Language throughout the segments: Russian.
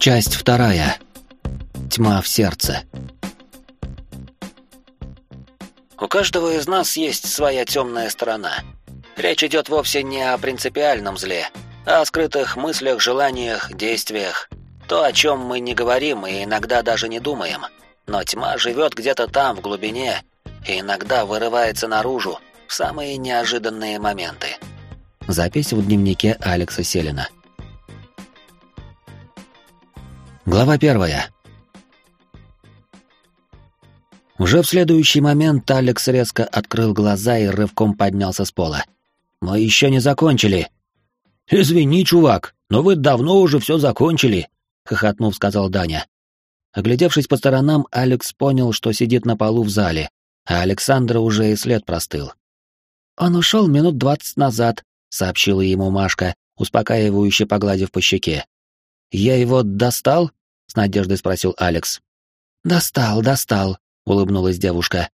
Часть вторая. Тьма в сердце. У каждого из нас есть своя темная сторона. Речь идет вовсе не о принципиальном зле, а о скрытых мыслях, желаниях, действиях. То, о чем мы не говорим и иногда даже не думаем. Но тьма живет где-то там, в глубине, и иногда вырывается наружу в самые неожиданные моменты. Запись в дневнике Алекса Селина. Глава первая. Уже в следующий момент Алекс резко открыл глаза и рывком поднялся с пола. «Мы еще не закончили». «Извини, чувак, но вы давно уже все закончили», — хохотнув, сказал Даня. Оглядевшись по сторонам, Алекс понял, что сидит на полу в зале, а Александра уже и след простыл. «Он ушел минут двадцать назад», — сообщила ему Машка, успокаивающе погладив по щеке. «Я его достал?» С надеждой спросил Алекс. Достал, достал, улыбнулась девушка.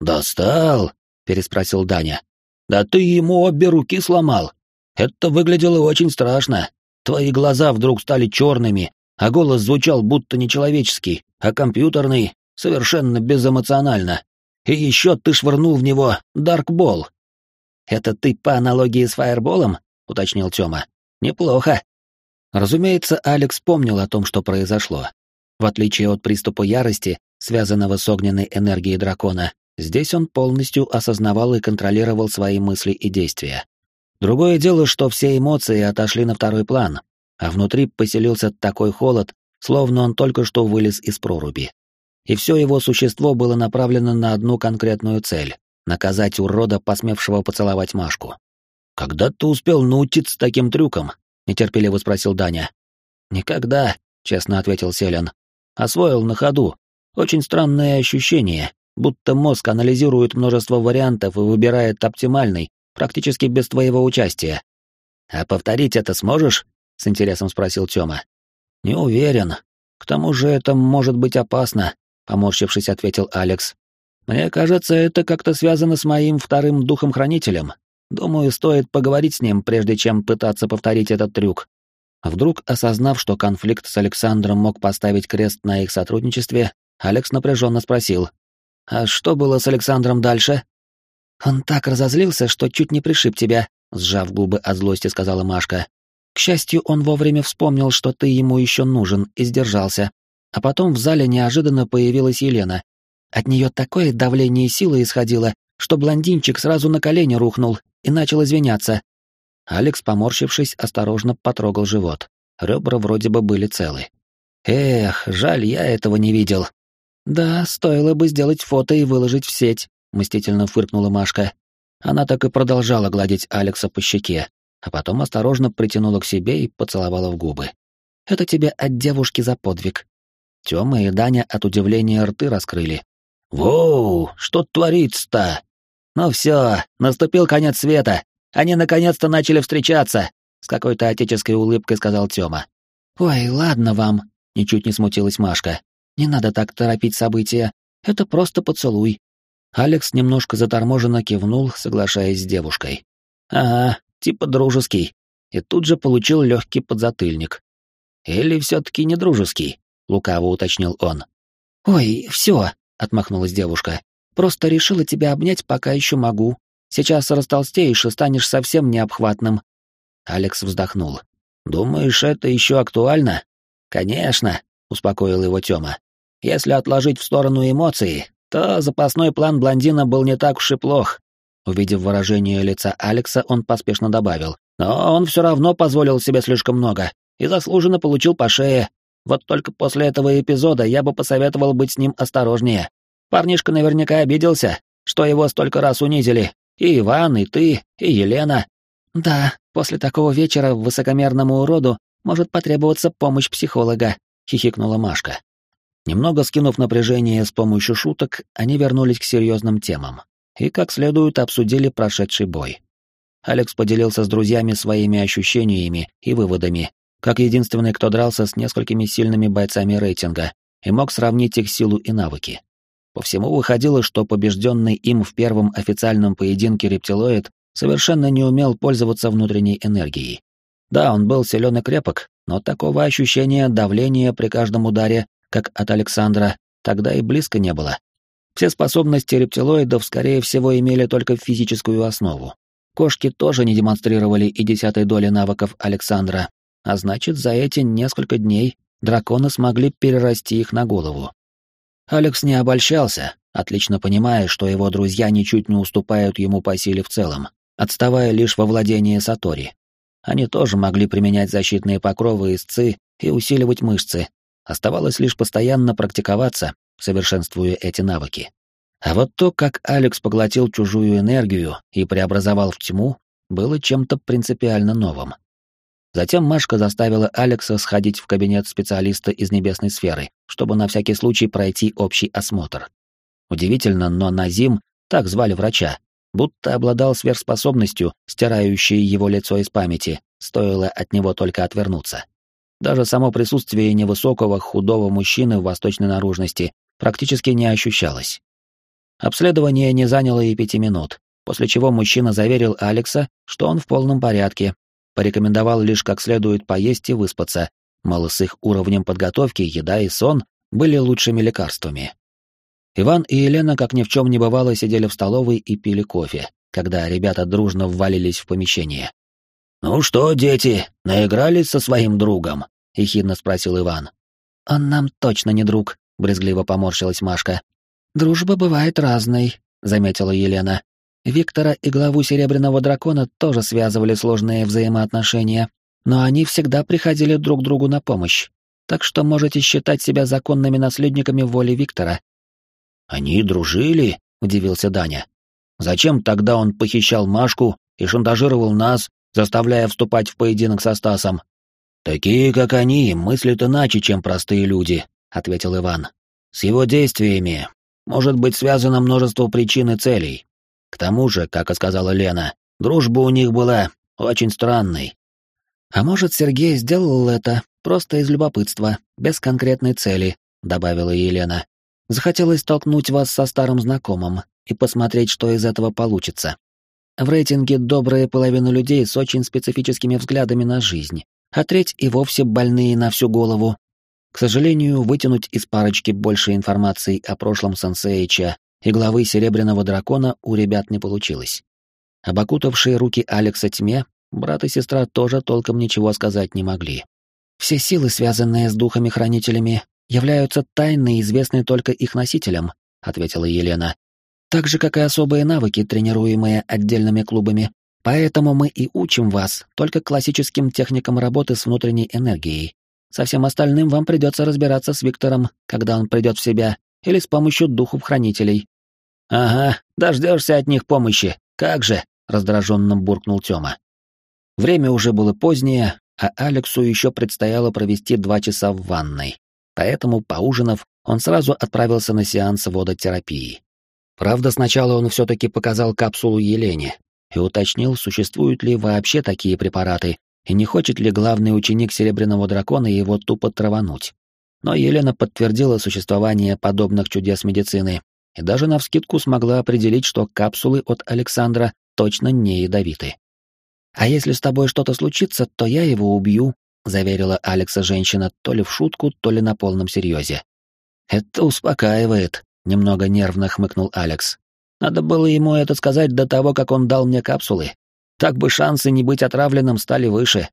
Достал? переспросил Даня. Да ты ему обе руки сломал. Это выглядело очень страшно. Твои глаза вдруг стали черными, а голос звучал будто нечеловеческий, а компьютерный, совершенно безэмоционально. И еще ты швырнул в него даркбол. Это ты по аналогии с фаерболом? уточнил Тёма. Неплохо. Разумеется, Алекс помнил о том, что произошло. В отличие от приступа ярости, связанного с огненной энергией дракона, здесь он полностью осознавал и контролировал свои мысли и действия. Другое дело, что все эмоции отошли на второй план, а внутри поселился такой холод, словно он только что вылез из проруби. И все его существо было направлено на одну конкретную цель — наказать урода, посмевшего поцеловать Машку. «Когда ты успел научиться таким трюкам?» Нетерпеливо спросил Даня. Никогда, честно ответил Селен. Освоил на ходу. Очень странное ощущение, будто мозг анализирует множество вариантов и выбирает оптимальный, практически без твоего участия. А повторить это сможешь? с интересом спросил Тёма. Не уверен. К тому же это может быть опасно, поморщившись, ответил Алекс. Мне кажется, это как-то связано с моим вторым духом-хранителем. Думаю, стоит поговорить с ним, прежде чем пытаться повторить этот трюк. Вдруг, осознав, что конфликт с Александром мог поставить крест на их сотрудничестве, Алекс напряженно спросил. «А что было с Александром дальше?» «Он так разозлился, что чуть не пришиб тебя», — сжав губы от злости, сказала Машка. «К счастью, он вовремя вспомнил, что ты ему еще нужен, и сдержался. А потом в зале неожиданно появилась Елена. От нее такое давление силы исходило, что блондинчик сразу на колени рухнул и начал извиняться. Алекс, поморщившись, осторожно потрогал живот. Ребра вроде бы были целы. Эх, жаль, я этого не видел. Да, стоило бы сделать фото и выложить в сеть, мстительно фыркнула Машка. Она так и продолжала гладить Алекса по щеке, а потом осторожно притянула к себе и поцеловала в губы. Это тебе от девушки за подвиг. Тёма и Даня от удивления рты раскрыли. «Воу, что творится-то?» «Ну все, наступил конец света. Они наконец-то начали встречаться», — с какой-то отеческой улыбкой сказал Тёма. «Ой, ладно вам», — ничуть не смутилась Машка. «Не надо так торопить события. Это просто поцелуй». Алекс немножко заторможенно кивнул, соглашаясь с девушкой. «Ага, типа дружеский». И тут же получил легкий подзатыльник. «Или все-таки не дружеский?» — лукаво уточнил он. «Ой, все», — отмахнулась девушка. Просто решила тебя обнять, пока еще могу. Сейчас растолстеешь и станешь совсем необхватным». Алекс вздохнул. «Думаешь, это еще актуально?» «Конечно», — успокоил его Тёма. «Если отложить в сторону эмоции, то запасной план блондина был не так уж и плох». Увидев выражение лица Алекса, он поспешно добавил. «Но он все равно позволил себе слишком много и заслуженно получил по шее. Вот только после этого эпизода я бы посоветовал быть с ним осторожнее. Парнишка наверняка обиделся, что его столько раз унизили. И Иван, и ты, и Елена. Да, после такого вечера высокомерному уроду может потребоваться помощь психолога, хихикнула Машка. Немного скинув напряжение с помощью шуток, они вернулись к серьезным темам и как следует обсудили прошедший бой. Алекс поделился с друзьями своими ощущениями и выводами, как единственный, кто дрался с несколькими сильными бойцами рейтинга и мог сравнить их силу и навыки. По всему выходило, что побежденный им в первом официальном поединке рептилоид совершенно не умел пользоваться внутренней энергией. Да, он был силен и крепок, но такого ощущения давления при каждом ударе, как от Александра, тогда и близко не было. Все способности рептилоидов, скорее всего, имели только физическую основу. Кошки тоже не демонстрировали и десятой доли навыков Александра, а значит, за эти несколько дней драконы смогли перерасти их на голову. Алекс не обольщался, отлично понимая, что его друзья ничуть не уступают ему по силе в целом, отставая лишь во владении Сатори. Они тоже могли применять защитные покровы из ЦИ и усиливать мышцы. Оставалось лишь постоянно практиковаться, совершенствуя эти навыки. А вот то, как Алекс поглотил чужую энергию и преобразовал в тьму, было чем-то принципиально новым. Затем Машка заставила Алекса сходить в кабинет специалиста из небесной сферы, чтобы на всякий случай пройти общий осмотр. Удивительно, но Назим, так звали врача, будто обладал сверхспособностью, стирающей его лицо из памяти, стоило от него только отвернуться. Даже само присутствие невысокого, худого мужчины в восточной наружности практически не ощущалось. Обследование не заняло и пяти минут, после чего мужчина заверил Алекса, что он в полном порядке, порекомендовал лишь как следует поесть и выспаться, мол, с их уровнем подготовки еда и сон были лучшими лекарствами. Иван и Елена, как ни в чем не бывало, сидели в столовой и пили кофе, когда ребята дружно ввалились в помещение. «Ну что, дети, наигрались со своим другом?» — ехидно спросил Иван. «Он нам точно не друг», — брезгливо поморщилась Машка. «Дружба бывает разной», — заметила Елена. Виктора и главу Серебряного Дракона тоже связывали сложные взаимоотношения, но они всегда приходили друг другу на помощь. Так что можете считать себя законными наследниками воли Виктора, «Они дружили?» — удивился Даня. «Зачем тогда он похищал Машку и шантажировал нас, заставляя вступать в поединок со Стасом?» «Такие, как они, мыслят иначе, чем простые люди», — ответил Иван. «С его действиями может быть связано множество причин и целей. К тому же, как и сказала Лена, дружба у них была очень странной». «А может, Сергей сделал это просто из любопытства, без конкретной цели», — добавила Елена. Захотелось столкнуть вас со старым знакомым и посмотреть, что из этого получится. В рейтинге добрая половина людей с очень специфическими взглядами на жизнь, а треть и вовсе больные на всю голову. К сожалению, вытянуть из парочки больше информации о прошлом Сенсеича и главы Серебряного Дракона у ребят не получилось. Об окутавшие руки Алекса тьме брат и сестра тоже толком ничего сказать не могли. Все силы, связанные с духами-хранителями, являются тайны, известные только их носителям», — ответила Елена. «Так же, как и особые навыки, тренируемые отдельными клубами. Поэтому мы и учим вас только классическим техникам работы с внутренней энергией. Со всем остальным вам придется разбираться с Виктором, когда он придет в себя, или с помощью духов-хранителей». «Ага, дождешься от них помощи. Как же!» — раздраженно буркнул Тёма. Время уже было позднее, а Алексу еще предстояло провести два часа в ванной. Поэтому, поужинав, он сразу отправился на сеанс водотерапии. Правда, сначала он все-таки показал капсулу Елене и уточнил, существуют ли вообще такие препараты, и не хочет ли главный ученик Серебряного Дракона его тупо травануть. Но Елена подтвердила существование подобных чудес медицины и даже навскидку смогла определить, что капсулы от Александра точно не ядовиты. «А если с тобой что-то случится, то я его убью», заверила Алекса женщина то ли в шутку, то ли на полном серьезе. Это успокаивает, немного нервно хмыкнул Алекс. Надо было ему это сказать до того, как он дал мне капсулы. Так бы шансы не быть отравленным стали выше.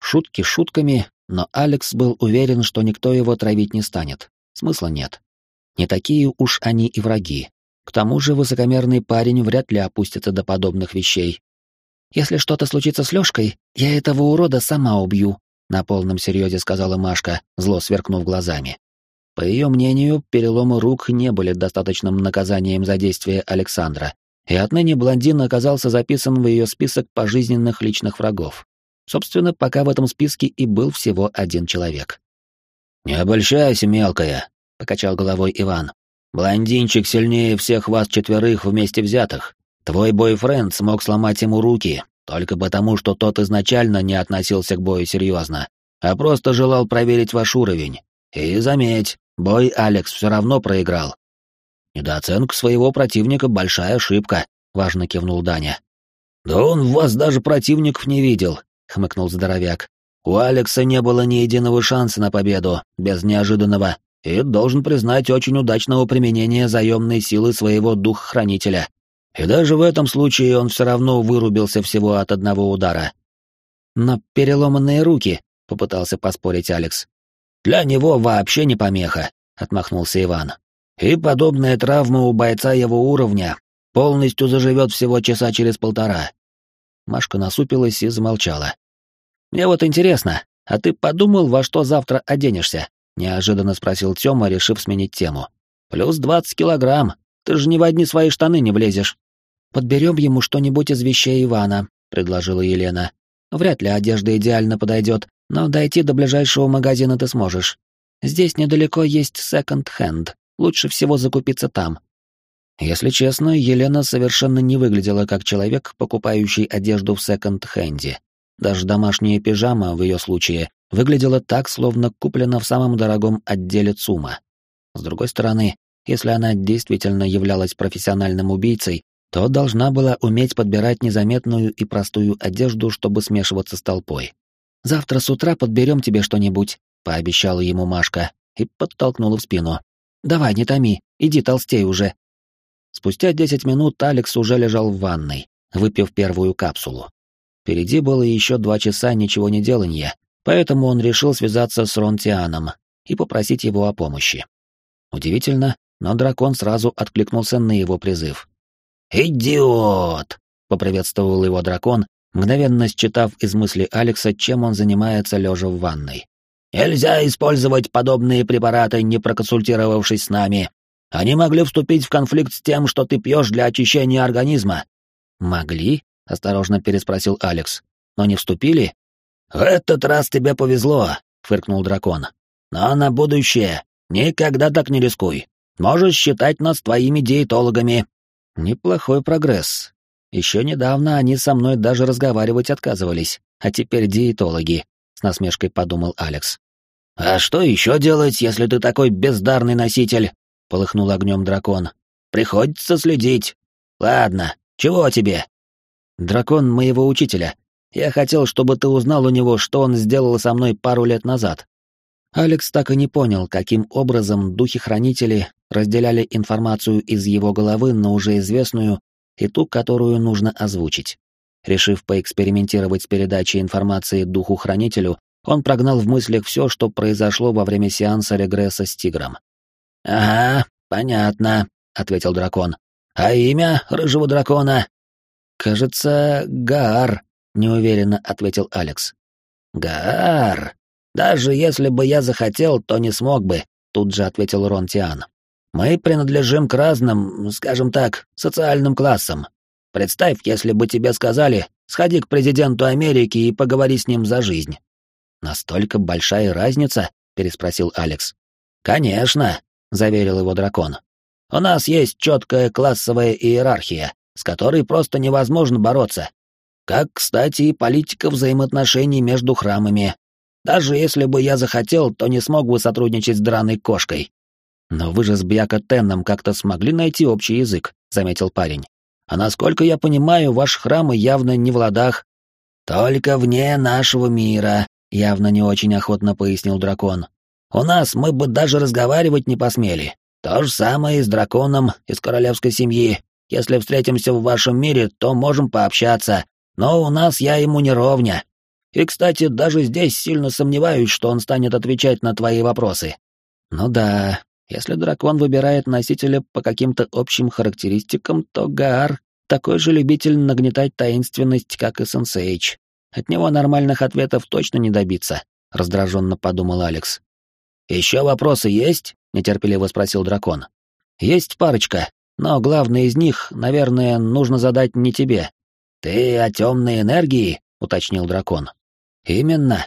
Шутки шутками, но Алекс был уверен, что никто его травить не станет. Смысла нет. Не такие уж они и враги. К тому же высокомерный парень вряд ли опустится до подобных вещей. Если что-то случится с Лёшкой, я этого урода сама убью, на полном серьезе сказала Машка, зло сверкнув глазами. По ее мнению, переломы рук не были достаточным наказанием за действия Александра, и отныне блондин оказался записан в ее список пожизненных личных врагов. Собственно, пока в этом списке и был всего один человек. «Не обольщайся, мелкая», — покачал головой Иван. «Блондинчик сильнее всех вас четверых вместе взятых. Твой бойфренд смог сломать ему руки, только потому, что тот изначально не относился к бою серьезно, а просто желал проверить ваш уровень. И заметь, бой Алекс все равно проиграл. Недооценка своего противника — большая ошибка, — важно кивнул Даня. Да он вас даже противников не видел, — хмыкнул здоровяк. «У Алекса не было ни единого шанса на победу, без неожиданного, и, должен признать, очень удачного применения заемной силы своего дух-хранителя. И даже в этом случае он все равно вырубился всего от одного удара. «Но переломанные руки», — попытался поспорить Алекс. «Для него вообще не помеха», — отмахнулся Иван. «И подобная травма у бойца его уровня полностью заживет всего часа через полтора». Машка насупилась и замолчала. «Мне вот интересно, а ты подумал, во что завтра оденешься?» — неожиданно спросил Тёма, решив сменить тему. «Плюс двадцать килограмм. Ты же ни в одни свои штаны не влезешь». «Подберем ему что-нибудь из вещей Ивана», — предложила Елена. «Вряд ли одежда идеально подойдет, но дойти до ближайшего магазина ты сможешь. Здесь недалеко есть секонд-хенд. Лучше всего закупиться там». Если честно, Елена совершенно не выглядела как человек, покупающий одежду в секонд-хенде. Даже домашняя пижама в ее случае выглядела так, словно куплена в самом дорогом отделе ЦУМа. С другой стороны, если она действительно являлась профессиональным убийцей, то должна была уметь подбирать незаметную и простую одежду, чтобы смешиваться с толпой. «Завтра с утра подберем тебе что-нибудь», — пообещала ему Машка и подтолкнула в спину. «Давай, не томи, иди толстей уже». Спустя десять минут Алекс уже лежал в ванной, выпив первую капсулу. Впереди было еще два часа ничего не деланья, поэтому он решил связаться с Ронтианом и попросить его о помощи. Удивительно, но дракон сразу откликнулся на его призыв. «Идиот!» — поприветствовал его дракон, мгновенно считав из мысли Алекса, чем он занимается лежа в ванной. «Нельзя использовать подобные препараты, не проконсультировавшись с нами. Они могли вступить в конфликт с тем, что ты пьешь для очищения организма». «Могли?» — осторожно переспросил Алекс. «Но не вступили?» «В этот раз тебе повезло», — фыркнул дракон. «Но на будущее никогда так не рискуй. Можешь считать нас твоими диетологами». «Неплохой прогресс. Еще недавно они со мной даже разговаривать отказывались, а теперь диетологи», — с насмешкой подумал Алекс. «А что еще делать, если ты такой бездарный носитель?» — полыхнул огнем дракон. «Приходится следить. Ладно, чего тебе?» Дракон моего учителя. Я хотел, чтобы ты узнал у него, что он сделал со мной пару лет назад. Алекс так и не понял, каким образом духи-хранители разделяли информацию из его головы на уже известную и ту, которую нужно озвучить. Решив поэкспериментировать с передачей информации духу-хранителю, он прогнал в мыслях все, что произошло во время сеанса регресса с тигром. «Ага, понятно», — ответил дракон. «А имя рыжего дракона?» «Кажется, Гаар», — неуверенно ответил Алекс. «Гаар? Даже если бы я захотел, то не смог бы», — тут же ответил Рон Тиан. «Мы принадлежим к разным, скажем так, социальным классам. Представь, если бы тебе сказали, сходи к президенту Америки и поговори с ним за жизнь». «Настолько большая разница?» — переспросил Алекс. «Конечно», — заверил его дракон. «У нас есть четкая классовая иерархия, с которой просто невозможно бороться. Как, кстати, и политика взаимоотношений между храмами. Даже если бы я захотел, то не смог бы сотрудничать с драной кошкой. Но вы же с Бьяко Тенном как-то смогли найти общий язык, заметил парень. А насколько я понимаю, ваши храмы явно не в ладах. Только вне нашего мира, явно не очень охотно пояснил дракон. У нас мы бы даже разговаривать не посмели. То же самое и с драконом из королевской семьи. Если встретимся в вашем мире, то можем пообщаться, но у нас я ему не ровня. И, кстати, даже здесь сильно сомневаюсь, что он станет отвечать на твои вопросы. Ну да, если дракон выбирает носителя по каким-то общим характеристикам, то Гаар такой же любитель нагнетать таинственность, как и Сенсейч. От него нормальных ответов точно не добиться, раздраженно подумал Алекс. Еще вопросы есть? нетерпеливо спросил дракон. Есть парочка, но главный из них, наверное, нужно задать не тебе. Ты о темной энергии, уточнил дракон. Именно.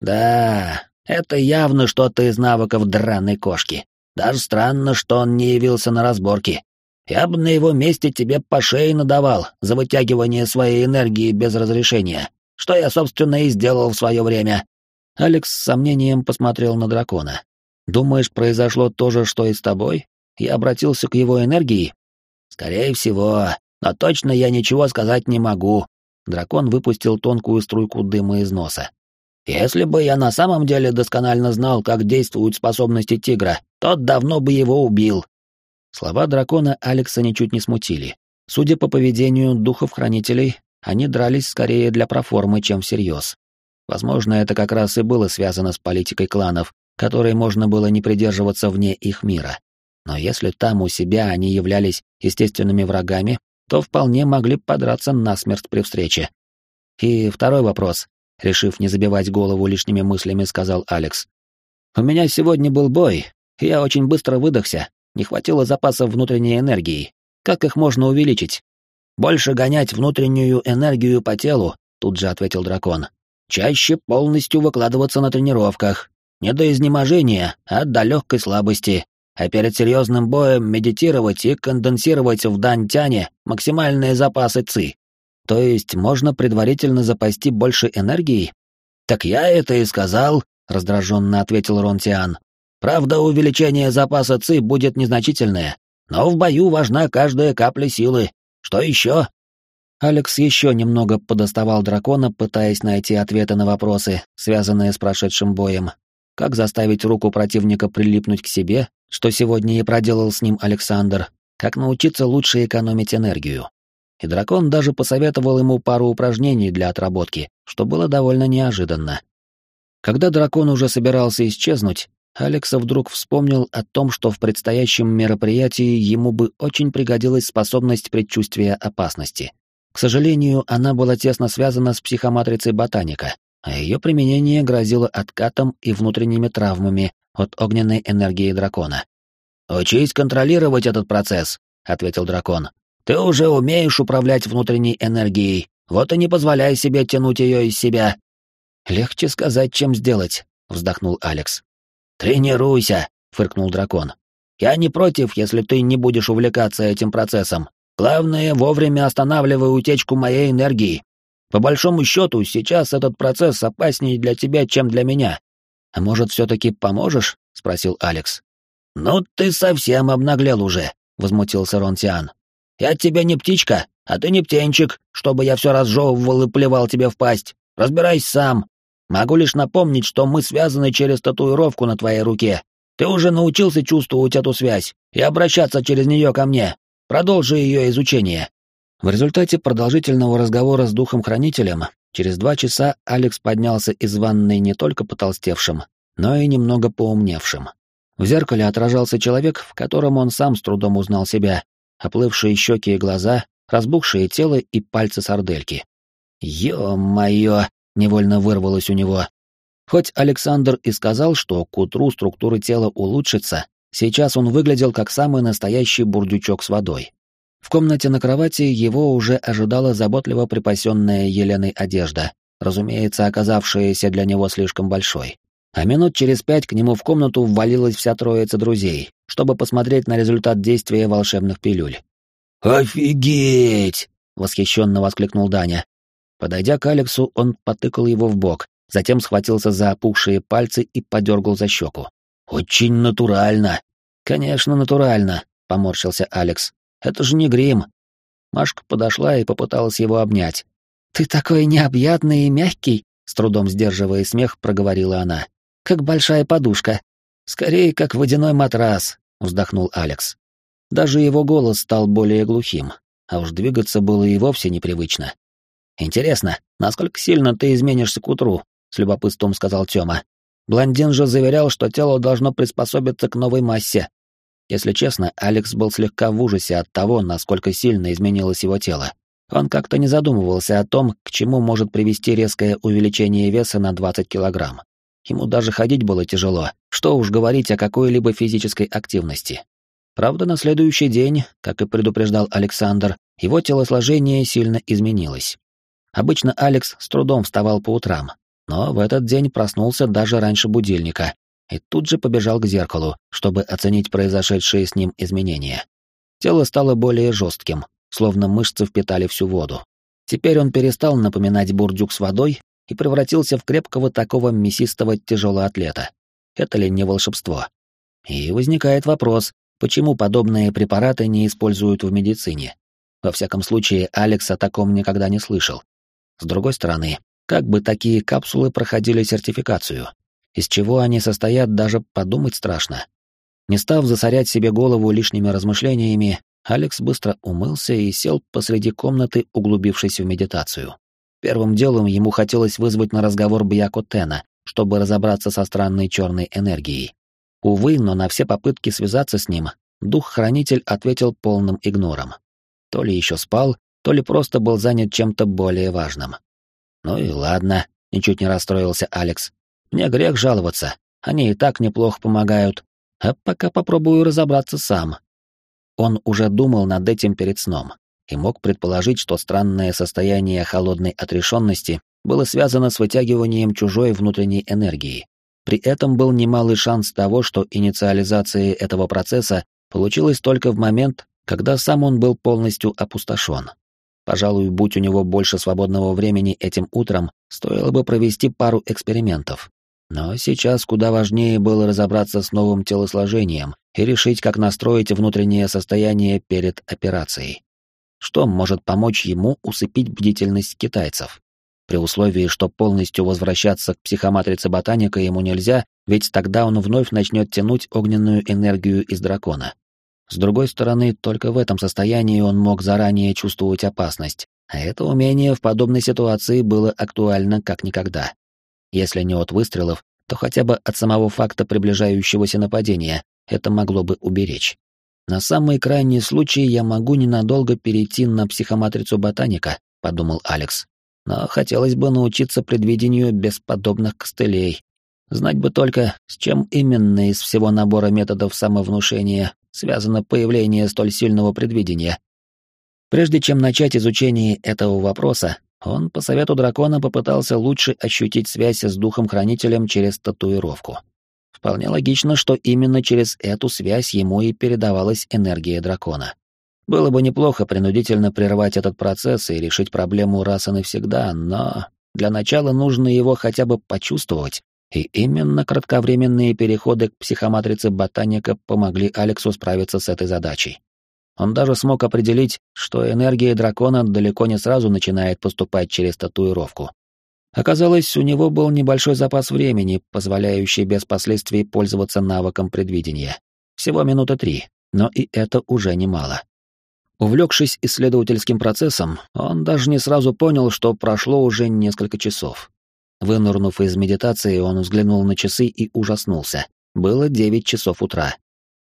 Да, это явно что-то из навыков драной кошки. Даже странно, что он не явился на разборке. Я бы на его месте тебе по шее надавал за вытягивание своей энергии без разрешения, что я, собственно, и сделал в свое время. Алекс с сомнением посмотрел на дракона. «Думаешь, произошло то же, что и с тобой? Я обратился к его энергии? Скорее всего, но точно я ничего сказать не могу. дракон выпустил тонкую струйку дыма из носа. «Если бы я на самом деле досконально знал, как действуют способности тигра, тот давно бы его убил». Слова дракона Алекса ничуть не смутили. Судя по поведению духов-хранителей, они дрались скорее для проформы, чем всерьез. Возможно, это как раз и было связано с политикой кланов, которой можно было не придерживаться вне их мира. Но если там у себя они являлись естественными врагами, то вполне могли подраться насмерть при встрече. И второй вопрос, решив не забивать голову лишними мыслями, сказал Алекс. «У меня сегодня был бой, и я очень быстро выдохся, не хватило запасов внутренней энергии. Как их можно увеличить?» «Больше гонять внутреннюю энергию по телу», — тут же ответил дракон. «Чаще полностью выкладываться на тренировках. Не до изнеможения, а до легкой слабости а перед серьезным боем медитировать и конденсировать в Дантяне максимальные запасы ЦИ. То есть можно предварительно запасти больше энергии? Так я это и сказал, раздраженно ответил Ронтиан. Правда, увеличение запаса ЦИ будет незначительное, но в бою важна каждая капля силы. Что еще? Алекс еще немного подоставал дракона, пытаясь найти ответы на вопросы, связанные с прошедшим боем. Как заставить руку противника прилипнуть к себе, что сегодня и проделал с ним Александр, как научиться лучше экономить энергию. И дракон даже посоветовал ему пару упражнений для отработки, что было довольно неожиданно. Когда дракон уже собирался исчезнуть, Алекса вдруг вспомнил о том, что в предстоящем мероприятии ему бы очень пригодилась способность предчувствия опасности. К сожалению, она была тесно связана с психоматрицей ботаника, а ее применение грозило откатом и внутренними травмами, от огненной энергии дракона. «Учись контролировать этот процесс», — ответил дракон. «Ты уже умеешь управлять внутренней энергией, вот и не позволяй себе тянуть ее из себя». «Легче сказать, чем сделать», — вздохнул Алекс. «Тренируйся», — фыркнул дракон. «Я не против, если ты не будешь увлекаться этим процессом. Главное, вовремя останавливай утечку моей энергии. По большому счету, сейчас этот процесс опаснее для тебя, чем для меня. «А может, все-таки поможешь?» — спросил Алекс. «Ну ты совсем обнаглел уже», — возмутился Ронтиан. «Я тебе не птичка, а ты не птенчик, чтобы я все разжевывал и плевал тебе в пасть. Разбирайся сам. Могу лишь напомнить, что мы связаны через татуировку на твоей руке. Ты уже научился чувствовать эту связь и обращаться через нее ко мне. Продолжи ее изучение». В результате продолжительного разговора с духом-хранителем Через два часа Алекс поднялся из ванной не только потолстевшим, но и немного поумневшим. В зеркале отражался человек, в котором он сам с трудом узнал себя, оплывшие щеки и глаза, разбухшее тело и пальцы сардельки. «Ё-моё!» — невольно вырвалось у него. Хоть Александр и сказал, что к утру структура тела улучшится, сейчас он выглядел как самый настоящий бурдючок с водой. В комнате на кровати его уже ожидала заботливо припасенная Еленой одежда, разумеется, оказавшаяся для него слишком большой. А минут через пять к нему в комнату ввалилась вся троица друзей, чтобы посмотреть на результат действия волшебных пилюль. «Офигеть!» — восхищенно воскликнул Даня. Подойдя к Алексу, он потыкал его в бок, затем схватился за опухшие пальцы и подергал за щеку. «Очень натурально!» «Конечно, натурально», — поморщился Алекс. Это же не грим. Машка подошла и попыталась его обнять. «Ты такой необъятный и мягкий», — с трудом сдерживая смех, проговорила она. «Как большая подушка. Скорее, как водяной матрас», — вздохнул Алекс. Даже его голос стал более глухим, а уж двигаться было и вовсе непривычно. «Интересно, насколько сильно ты изменишься к утру?» — с любопытством сказал Тёма. Блондин же заверял, что тело должно приспособиться к новой массе, если честно, Алекс был слегка в ужасе от того, насколько сильно изменилось его тело. Он как-то не задумывался о том, к чему может привести резкое увеличение веса на 20 килограмм. Ему даже ходить было тяжело, что уж говорить о какой-либо физической активности. Правда, на следующий день, как и предупреждал Александр, его телосложение сильно изменилось. Обычно Алекс с трудом вставал по утрам, но в этот день проснулся даже раньше будильника и тут же побежал к зеркалу, чтобы оценить произошедшие с ним изменения. Тело стало более жестким, словно мышцы впитали всю воду. Теперь он перестал напоминать бурдюк с водой и превратился в крепкого такого мясистого тяжелого атлета. Это ли не волшебство? И возникает вопрос, почему подобные препараты не используют в медицине? Во всяком случае, Алекс о таком никогда не слышал. С другой стороны, как бы такие капсулы проходили сертификацию? Из чего они состоят, даже подумать страшно. Не став засорять себе голову лишними размышлениями, Алекс быстро умылся и сел посреди комнаты, углубившись в медитацию. Первым делом ему хотелось вызвать на разговор Бьяко Тена, чтобы разобраться со странной черной энергией. Увы, но на все попытки связаться с ним дух-хранитель ответил полным игнором. То ли еще спал, то ли просто был занят чем-то более важным. Ну и ладно, ничуть не расстроился Алекс. Мне грех жаловаться, они и так неплохо помогают, а пока попробую разобраться сам. Он уже думал над этим перед сном и мог предположить, что странное состояние холодной отрешенности было связано с вытягиванием чужой внутренней энергии. При этом был немалый шанс того, что инициализация этого процесса получилась только в момент, когда сам он был полностью опустошен. Пожалуй, будь у него больше свободного времени этим утром, стоило бы провести пару экспериментов. Но сейчас куда важнее было разобраться с новым телосложением и решить, как настроить внутреннее состояние перед операцией. Что может помочь ему усыпить бдительность китайцев? При условии, что полностью возвращаться к психоматрице ботаника ему нельзя, ведь тогда он вновь начнет тянуть огненную энергию из дракона. С другой стороны, только в этом состоянии он мог заранее чувствовать опасность, а это умение в подобной ситуации было актуально как никогда. Если не от выстрелов, то хотя бы от самого факта приближающегося нападения это могло бы уберечь. На самый крайний случай я могу ненадолго перейти на психоматрицу ботаника, подумал Алекс. Но хотелось бы научиться предвидению без подобных костылей. Знать бы только, с чем именно из всего набора методов самовнушения связано появление столь сильного предвидения. Прежде чем начать изучение этого вопроса, он по совету дракона попытался лучше ощутить связь с духом-хранителем через татуировку. Вполне логично, что именно через эту связь ему и передавалась энергия дракона. Было бы неплохо принудительно прервать этот процесс и решить проблему раз и навсегда, но для начала нужно его хотя бы почувствовать, и именно кратковременные переходы к психоматрице ботаника помогли Алексу справиться с этой задачей. Он даже смог определить, что энергия дракона далеко не сразу начинает поступать через татуировку. Оказалось, у него был небольшой запас времени, позволяющий без последствий пользоваться навыком предвидения. Всего минута три, но и это уже немало. Увлекшись исследовательским процессом, он даже не сразу понял, что прошло уже несколько часов. Вынырнув из медитации, он взглянул на часы и ужаснулся. Было девять часов утра.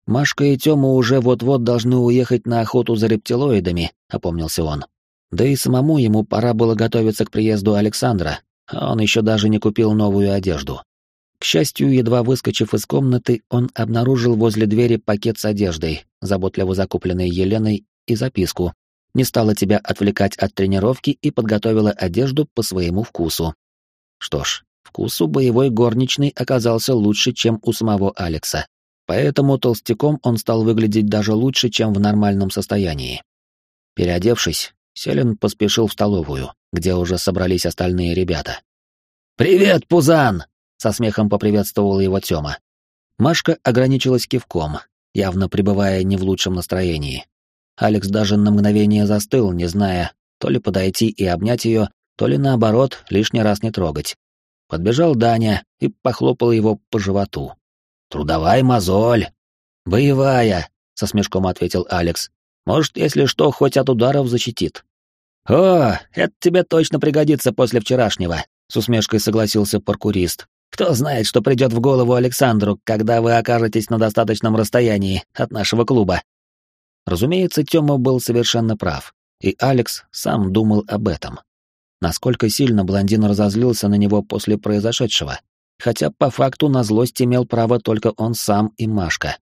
Машка и Тёма уже вот-вот должны уехать на охоту за рептилоидами, опомнился он. Да и самому ему пора было готовиться к приезду Александра, он еще даже не купил новую одежду. К счастью, едва выскочив из комнаты, он обнаружил возле двери пакет с одеждой, заботливо закупленной Еленой, и записку. Не стала тебя отвлекать от тренировки и подготовила одежду по своему вкусу. Что ж, вкус у боевой горничной оказался лучше, чем у самого Алекса. Поэтому толстяком он стал выглядеть даже лучше, чем в нормальном состоянии. Переодевшись, Селин поспешил в столовую, где уже собрались остальные ребята. «Привет, Пузан!» — со смехом поприветствовал его Тёма. Машка ограничилась кивком, явно пребывая не в лучшем настроении. Алекс даже на мгновение застыл, не зная, то ли подойти и обнять ее, то ли наоборот, лишний раз не трогать. Подбежал Даня и похлопал его по животу. «Трудовая мозоль!» «Боевая!» — со смешком ответил Алекс. «Может, если что, хоть от ударов защитит». «О, это тебе точно пригодится после вчерашнего», — с усмешкой согласился паркурист. «Кто знает, что придет в голову Александру, когда вы окажетесь на достаточном расстоянии от нашего клуба». Разумеется, Тёма был совершенно прав, и Алекс сам думал об этом. Насколько сильно блондин разозлился на него после произошедшего хотя по факту на злость имел право только он сам и Машка.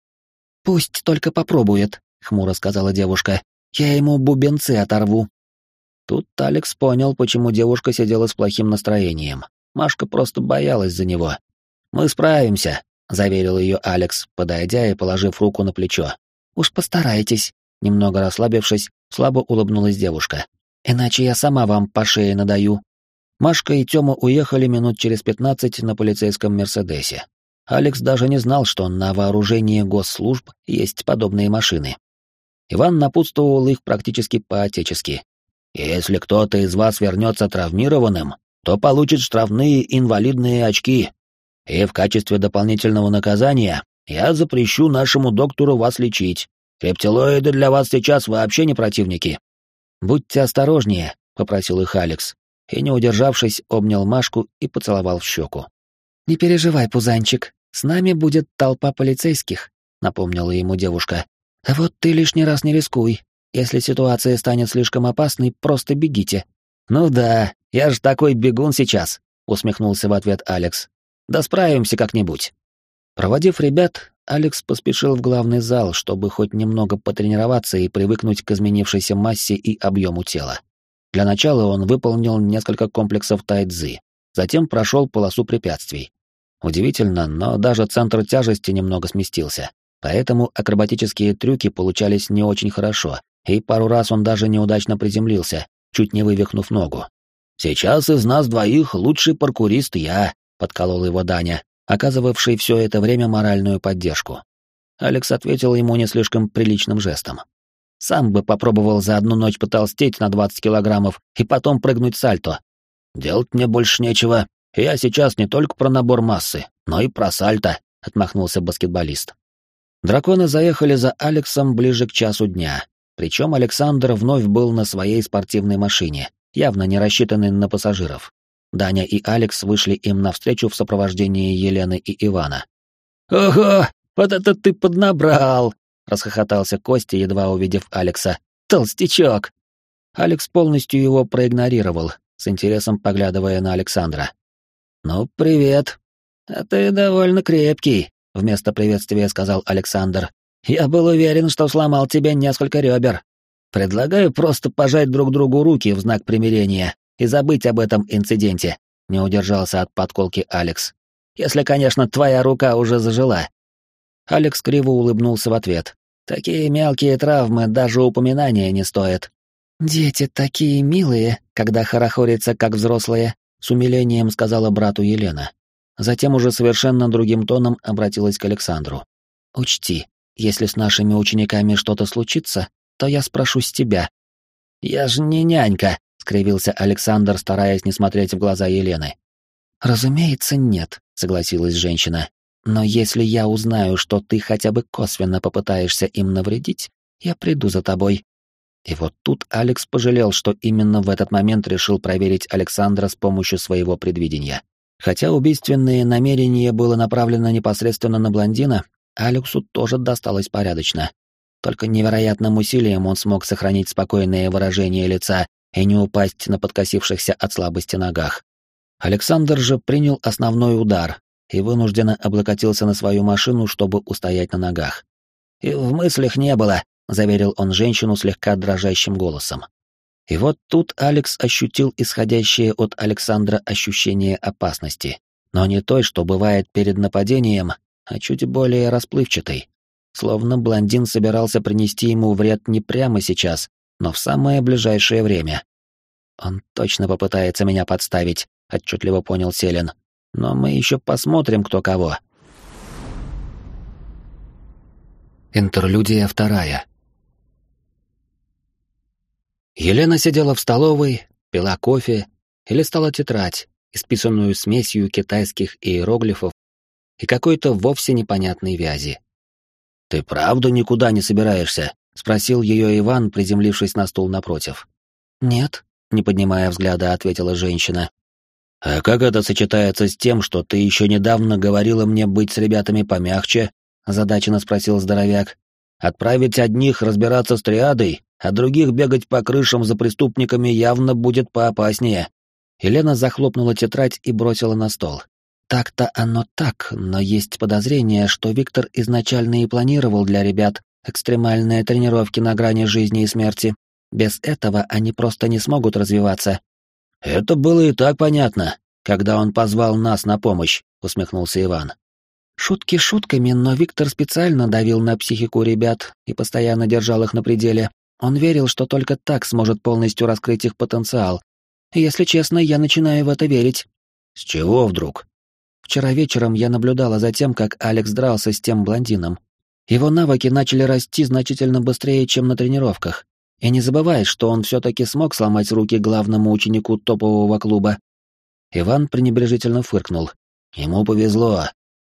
«Пусть только попробует», — хмуро сказала девушка. «Я ему бубенцы оторву». Тут Алекс понял, почему девушка сидела с плохим настроением. Машка просто боялась за него. «Мы справимся», — заверил ее Алекс, подойдя и положив руку на плечо. «Уж постарайтесь», — немного расслабившись, слабо улыбнулась девушка. «Иначе я сама вам по шее надаю». Машка и Тёма уехали минут через пятнадцать на полицейском «Мерседесе». Алекс даже не знал, что на вооружении госслужб есть подобные машины. Иван напутствовал их практически по-отечески. Если кто-то из вас вернется травмированным, то получит штрафные инвалидные очки. И в качестве дополнительного наказания я запрещу нашему доктору вас лечить. Рептилоиды для вас сейчас вообще не противники. Будьте осторожнее, попросил их Алекс, и, не удержавшись, обнял Машку и поцеловал в щеку. Не переживай, пузанчик, с нами будет толпа полицейских, напомнила ему девушка. Вот ты лишний раз не рискуй. Если ситуация станет слишком опасной, просто бегите. Ну да, я же такой бегун сейчас, усмехнулся в ответ Алекс. Да справимся как-нибудь. Проводив ребят, Алекс поспешил в главный зал, чтобы хоть немного потренироваться и привыкнуть к изменившейся массе и объему тела. Для начала он выполнил несколько комплексов тайцзы, затем прошел полосу препятствий. Удивительно, но даже центр тяжести немного сместился, поэтому акробатические трюки получались не очень хорошо, и пару раз он даже неудачно приземлился, чуть не вывихнув ногу. «Сейчас из нас двоих лучший паркурист я», — подколол его Даня, оказывавший все это время моральную поддержку. Алекс ответил ему не слишком приличным жестом. Сам бы попробовал за одну ночь потолстеть на 20 килограммов и потом прыгнуть сальто. Делать мне больше нечего. Я сейчас не только про набор массы, но и про сальто, отмахнулся баскетболист. Драконы заехали за Алексом ближе к часу дня. Причем Александр вновь был на своей спортивной машине, явно не рассчитанной на пассажиров. Даня и Алекс вышли им навстречу в сопровождении Елены и Ивана. «Ого, вот это ты поднабрал!» — расхохотался Костя, едва увидев Алекса. «Толстячок!» Алекс полностью его проигнорировал, с интересом поглядывая на Александра. «Ну, привет. А ты довольно крепкий», — вместо приветствия сказал Александр. «Я был уверен, что сломал тебе несколько ребер. Предлагаю просто пожать друг другу руки в знак примирения и забыть об этом инциденте», — не удержался от подколки Алекс. «Если, конечно, твоя рука уже зажила». Алекс криво улыбнулся в ответ. «Такие мелкие травмы даже упоминания не стоят». «Дети такие милые, когда хорохорятся, как взрослые», — с умилением сказала брату Елена. Затем уже совершенно другим тоном обратилась к Александру. «Учти, если с нашими учениками что-то случится, то я спрошу с тебя». «Я же не нянька», скривился Александр, стараясь не смотреть в глаза Елены. Разумеется, нет, согласилась женщина. Но если я узнаю, что ты хотя бы косвенно попытаешься им навредить, я приду за тобой. И вот тут Алекс пожалел, что именно в этот момент решил проверить Александра с помощью своего предвидения. Хотя убийственное намерение было направлено непосредственно на блондина, Алексу тоже досталось порядочно. Только невероятным усилием он смог сохранить спокойное выражение лица и не упасть на подкосившихся от слабости ногах. Александр же принял основной удар и вынужденно облокотился на свою машину, чтобы устоять на ногах. «И в мыслях не было», — заверил он женщину слегка дрожащим голосом. И вот тут Алекс ощутил исходящее от Александра ощущение опасности, но не той, что бывает перед нападением, а чуть более расплывчатой. Словно блондин собирался принести ему вред не прямо сейчас, но в самое ближайшее время. Он точно попытается меня подставить, отчетливо понял Селин. Но мы еще посмотрим, кто кого. Интерлюдия вторая. Елена сидела в столовой, пила кофе и листала тетрадь, исписанную смесью китайских иероглифов и какой-то вовсе непонятной вязи. «Ты правда никуда не собираешься?» — спросил ее Иван, приземлившись на стул напротив. «Нет», — не поднимая взгляда, ответила женщина. «А как это сочетается с тем, что ты еще недавно говорила мне быть с ребятами помягче?» — озадаченно спросил здоровяк. «Отправить одних разбираться с триадой, а других бегать по крышам за преступниками явно будет поопаснее». Елена захлопнула тетрадь и бросила на стол. Так-то оно так, но есть подозрение, что Виктор изначально и планировал для ребят экстремальные тренировки на грани жизни и смерти. Без этого они просто не смогут развиваться. Это было и так понятно, когда он позвал нас на помощь, усмехнулся Иван. Шутки шутками, но Виктор специально давил на психику ребят и постоянно держал их на пределе. Он верил, что только так сможет полностью раскрыть их потенциал. Если честно, я начинаю в это верить. С чего вдруг? Вчера вечером я наблюдала за тем, как Алекс дрался с тем блондином. Его навыки начали расти значительно быстрее, чем на тренировках. И не забывай, что он все-таки смог сломать руки главному ученику топового клуба. Иван пренебрежительно фыркнул. Ему повезло.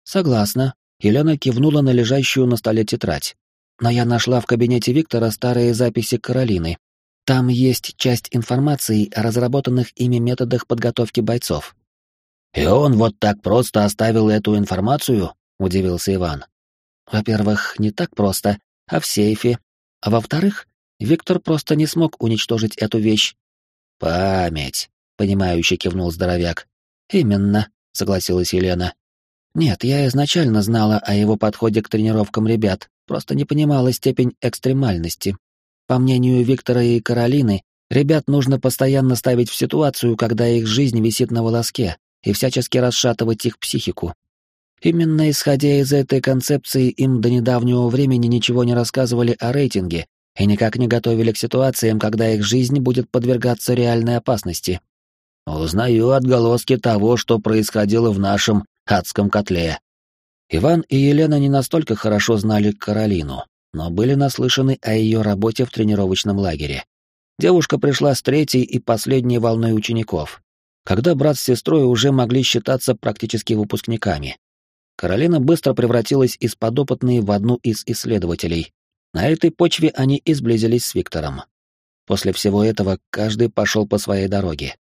Согласна. Елена кивнула на лежащую на столе тетрадь. Но я нашла в кабинете Виктора старые записи Каролины. Там есть часть информации о разработанных ими методах подготовки бойцов. «И он вот так просто оставил эту информацию?» — удивился Иван. «Во-первых, не так просто, а в сейфе. А во-вторых, Виктор просто не смог уничтожить эту вещь. «Память», — понимающе кивнул здоровяк. «Именно», — согласилась Елена. «Нет, я изначально знала о его подходе к тренировкам ребят, просто не понимала степень экстремальности. По мнению Виктора и Каролины, ребят нужно постоянно ставить в ситуацию, когда их жизнь висит на волоске, и всячески расшатывать их психику. Именно исходя из этой концепции им до недавнего времени ничего не рассказывали о рейтинге и никак не готовили к ситуациям, когда их жизнь будет подвергаться реальной опасности. Узнаю отголоски того, что происходило в нашем адском котле. Иван и Елена не настолько хорошо знали Каролину, но были наслышаны о ее работе в тренировочном лагере. Девушка пришла с третьей и последней волной учеников, когда брат с сестрой уже могли считаться практически выпускниками. Каролина быстро превратилась из подопытной в одну из исследователей. На этой почве они и сблизились с Виктором. После всего этого каждый пошел по своей дороге.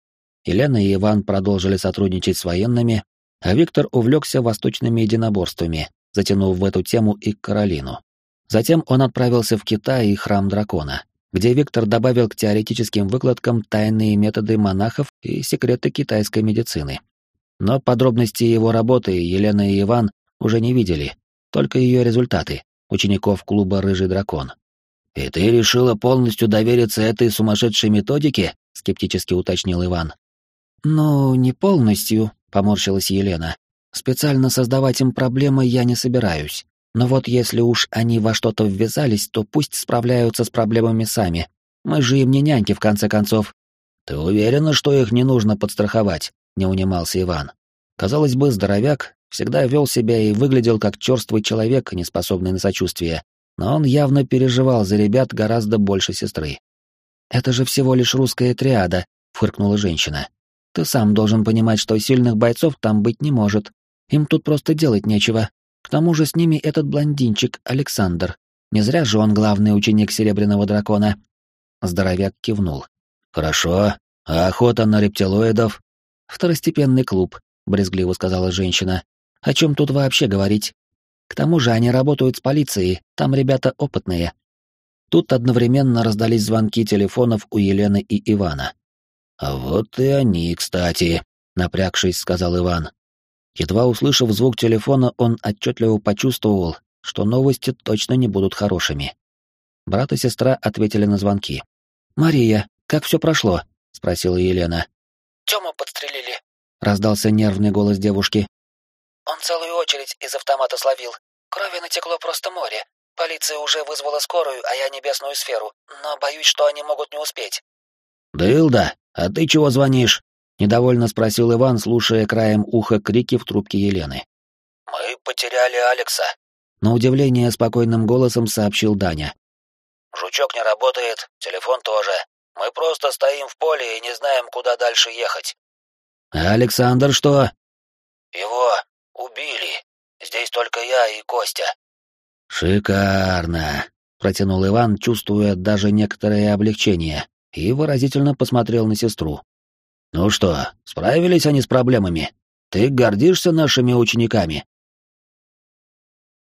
Елена и Иван продолжили сотрудничать с военными, а Виктор увлекся восточными единоборствами, затянув в эту тему и Каролину. Затем он отправился в Китай и Храм Дракона, где Виктор добавил к теоретическим выкладкам тайные методы монахов и секреты китайской медицины. Но подробности его работы Елена и Иван уже не видели, только ее результаты, учеников клуба «Рыжий дракон». «И ты решила полностью довериться этой сумасшедшей методике?» — скептически уточнил Иван. «Ну, не полностью», — поморщилась Елена. «Специально создавать им проблемы я не собираюсь. Но вот если уж они во что-то ввязались, то пусть справляются с проблемами сами. Мы же им не няньки, в конце концов. Ты уверена, что их не нужно подстраховать? Не унимался Иван. Казалось бы, здоровяк всегда вел себя и выглядел как черствый человек, не способный на сочувствие, но он явно переживал за ребят гораздо больше сестры. «Это же всего лишь русская триада», — фыркнула женщина. «Ты сам должен понимать, что сильных бойцов там быть не может. Им тут просто делать нечего, к тому же с ними этот блондинчик Александр. Не зря же он главный ученик Серебряного Дракона. Здоровяк кивнул. «Хорошо. А охота на рептилоидов?» «Второстепенный клуб», — брезгливо сказала женщина. «О чем тут вообще говорить? К тому же они работают с полицией, там ребята опытные». Тут одновременно раздались звонки телефонов у Елены и Ивана. «А вот и они, кстати», — напрягшись, сказал Иван. Едва услышав звук телефона, он отчетливо почувствовал, что новости точно не будут хорошими. Брат и сестра ответили на звонки. «Мария, как все прошло?» — спросила Елена. «Тему подстрелили», — раздался нервный голос девушки. «Он целую очередь из автомата словил. Крови натекло просто море. Полиция уже вызвала скорую, а я небесную сферу, но боюсь, что они могут не успеть». «Дылда, а ты чего звонишь?» Недовольно спросил Иван, слушая краем уха крики в трубке Елены. «Мы потеряли Алекса», — на удивление спокойным голосом сообщил Даня. «Жучок не работает, телефон тоже. Мы просто стоим в поле и не знаем, куда дальше ехать». «А Александр что?» «Его убили. Здесь только я и Костя». «Шикарно», — протянул Иван, чувствуя даже некоторое облегчение, и выразительно посмотрел на сестру. «Ну что, справились они с проблемами? Ты гордишься нашими учениками?»